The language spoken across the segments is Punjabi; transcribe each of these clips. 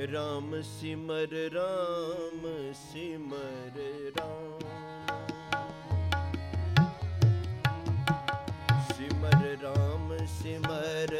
ਰਾਮ ਸਿਮਰ ਰਾਮ ਸਿਮਰ ਰਾਮ ਸਿਮਰ ਰਾਮ ਸਿਮਰ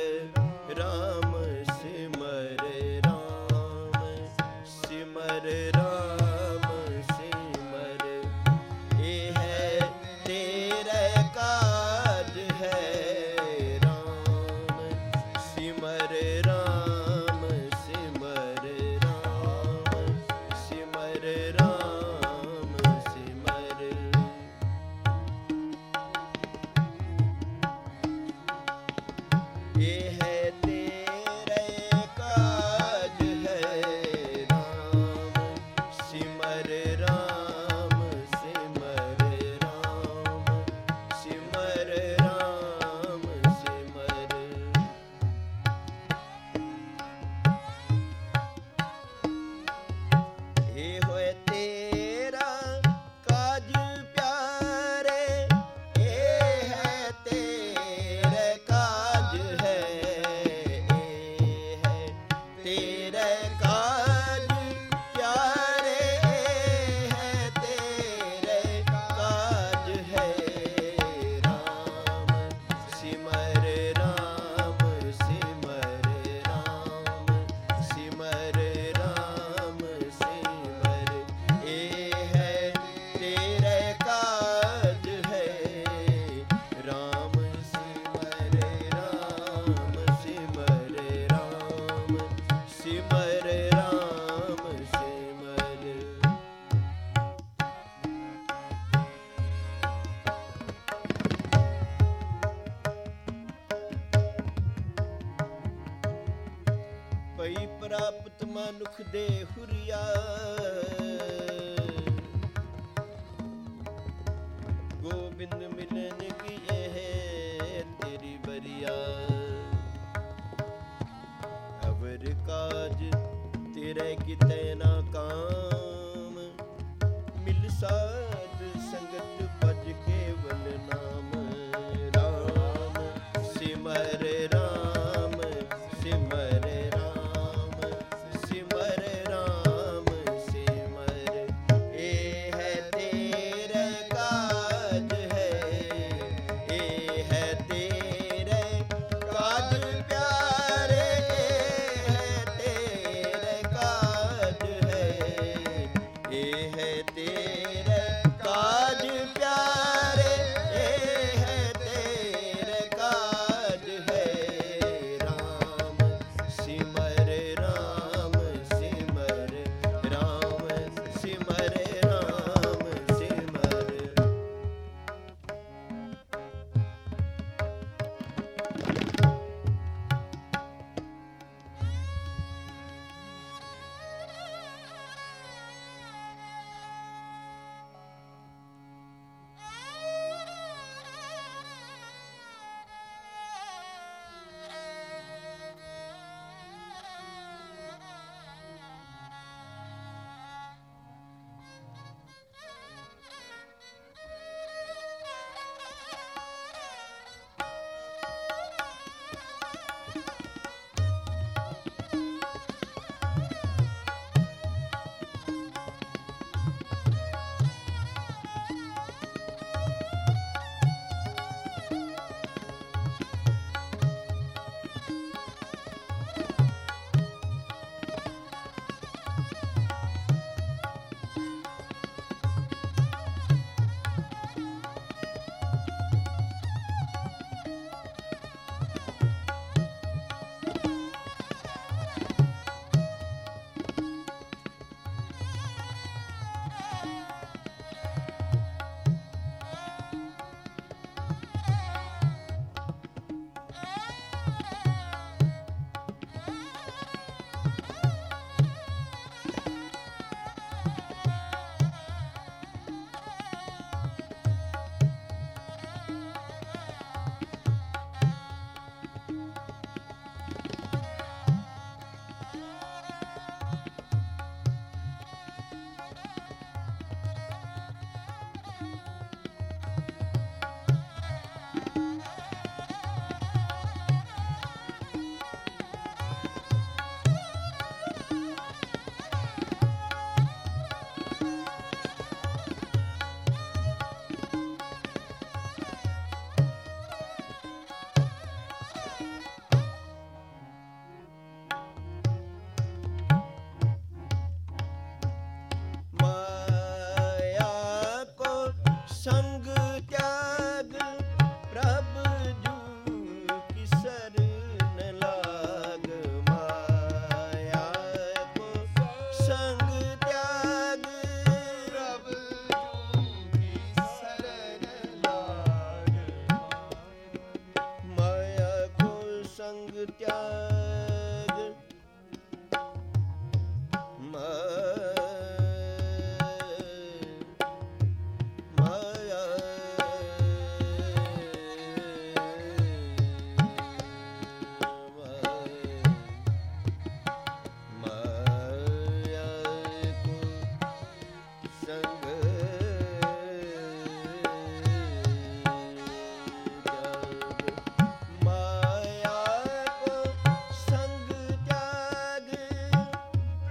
ਚਾ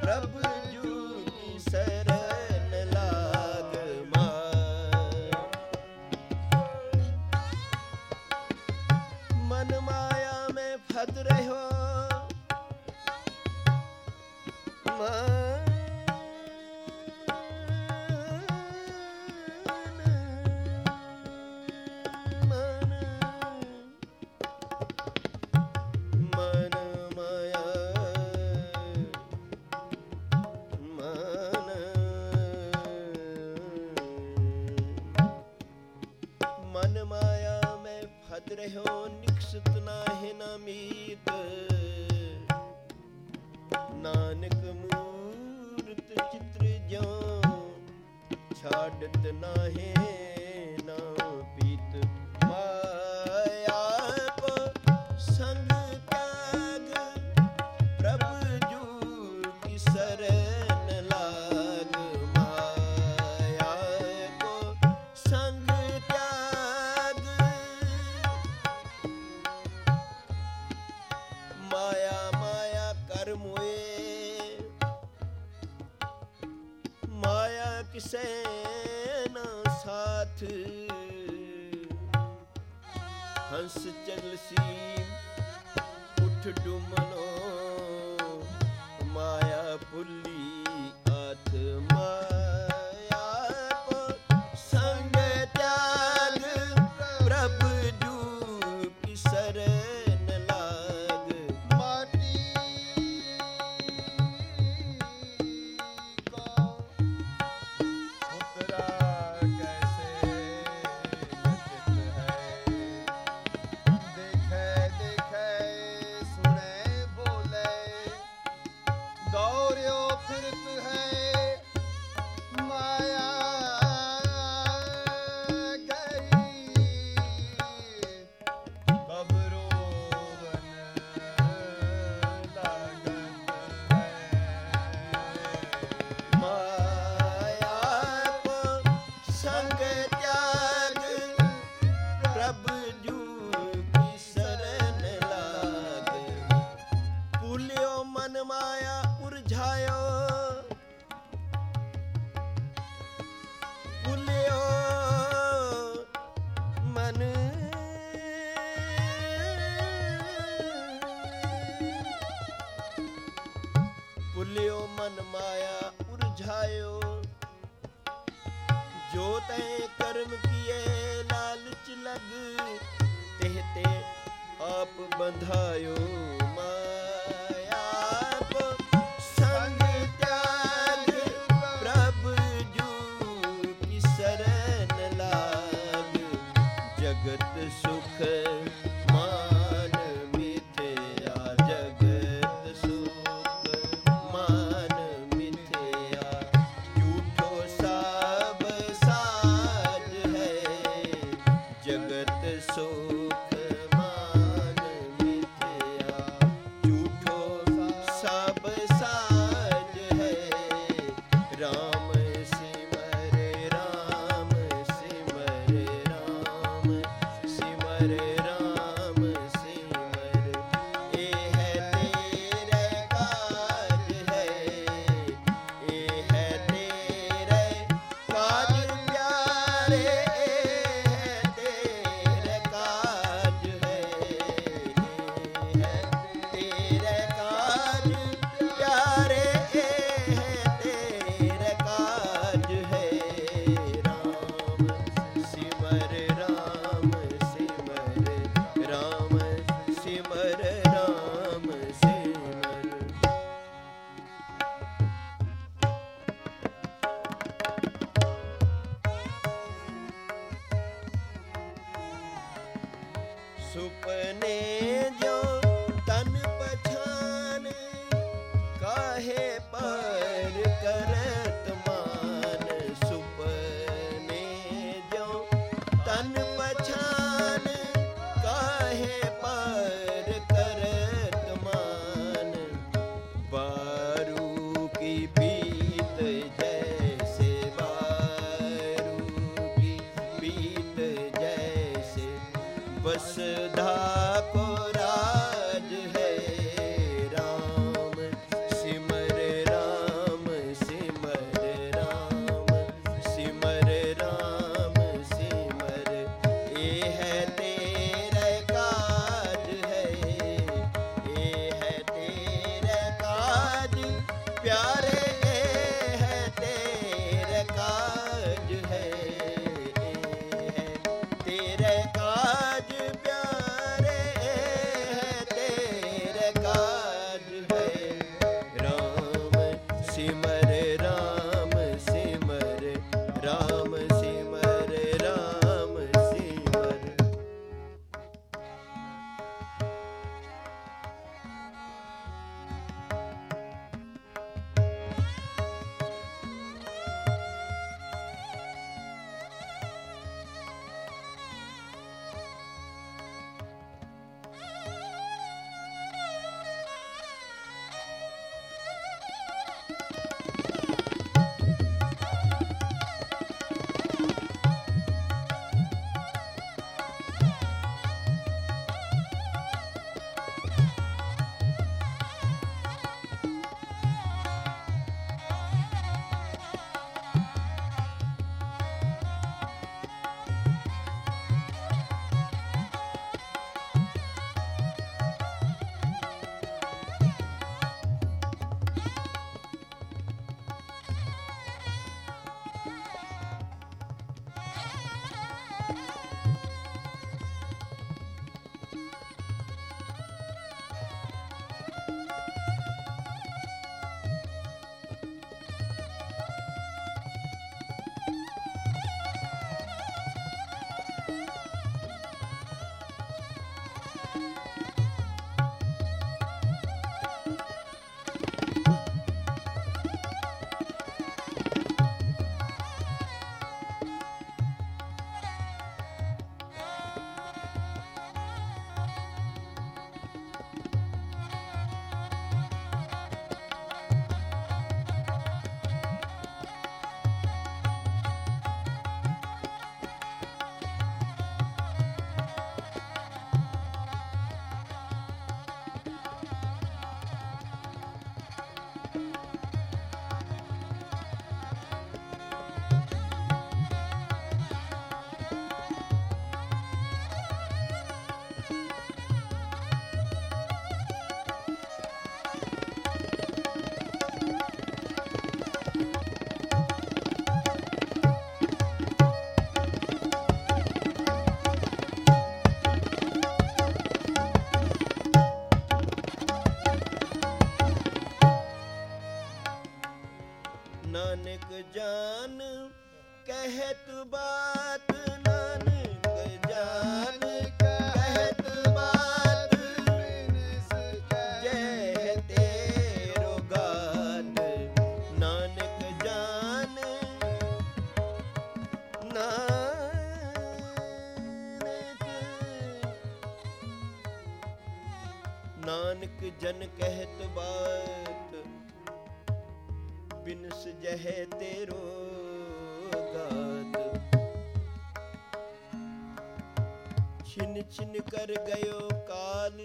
brother. ਮਨ ਮਾਇਆ, ਮੈਂ ਫਦ ਰਹਿਓ, ਨਿਕਸਤ ਨਾ ਹੈ ਨਾ ਮੀਤ। ਨਾਨਕ ਮੂਰਤ ਚਿਤ੍ਰ ਜੋ ਛਾੜਤ ਨਾ ਹੈ ਮਨ ਮਾਇਆ ਉਰਝਾਇਓ। ਜੋ ਤੈ ਕਰਮ ਕੀਏ ਲਾਲਚ ਲਗ, ਤਿਹ ਤੇ ਆਪ ਬੰਧਾਇਓ ਜਗਤ ਸੁਖ Hare ਨਾਨਕ ਨਾਨਕ ਜਨ ਕਹਿਤ ਬਾਤ, ਬਿਨਸ ਜਹ ਤੇਰੋ ਗਾਤ। ਛਿਨ ਛਿਨ ਕਰ ਗਇਓ ਕਾਲ,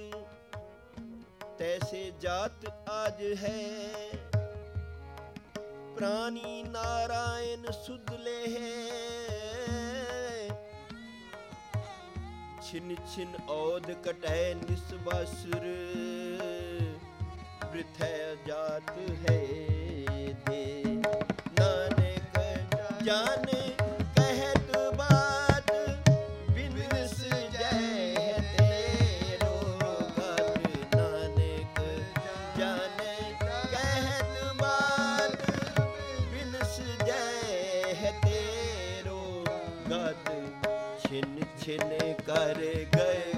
ਤੈਸੇ ਜਾਤ ਆਜ ਹੈ। ਪ੍ਰਾਨੀ ਨਾਰਾਇਣ ਸੁਧ ਲੈ ਛਿਨ ਛਿਨ ਔਦ ਕਟੈ ਨਿਸਬਾਸੁਰ ਬ੍ਰਿਥੈ ਜਾਤ ਹੈ ਦੇ। ਨਾਨਕ ਜਾਨ ਕਹਿਤ ਛਿਨ ਛਿਨ ਕਰ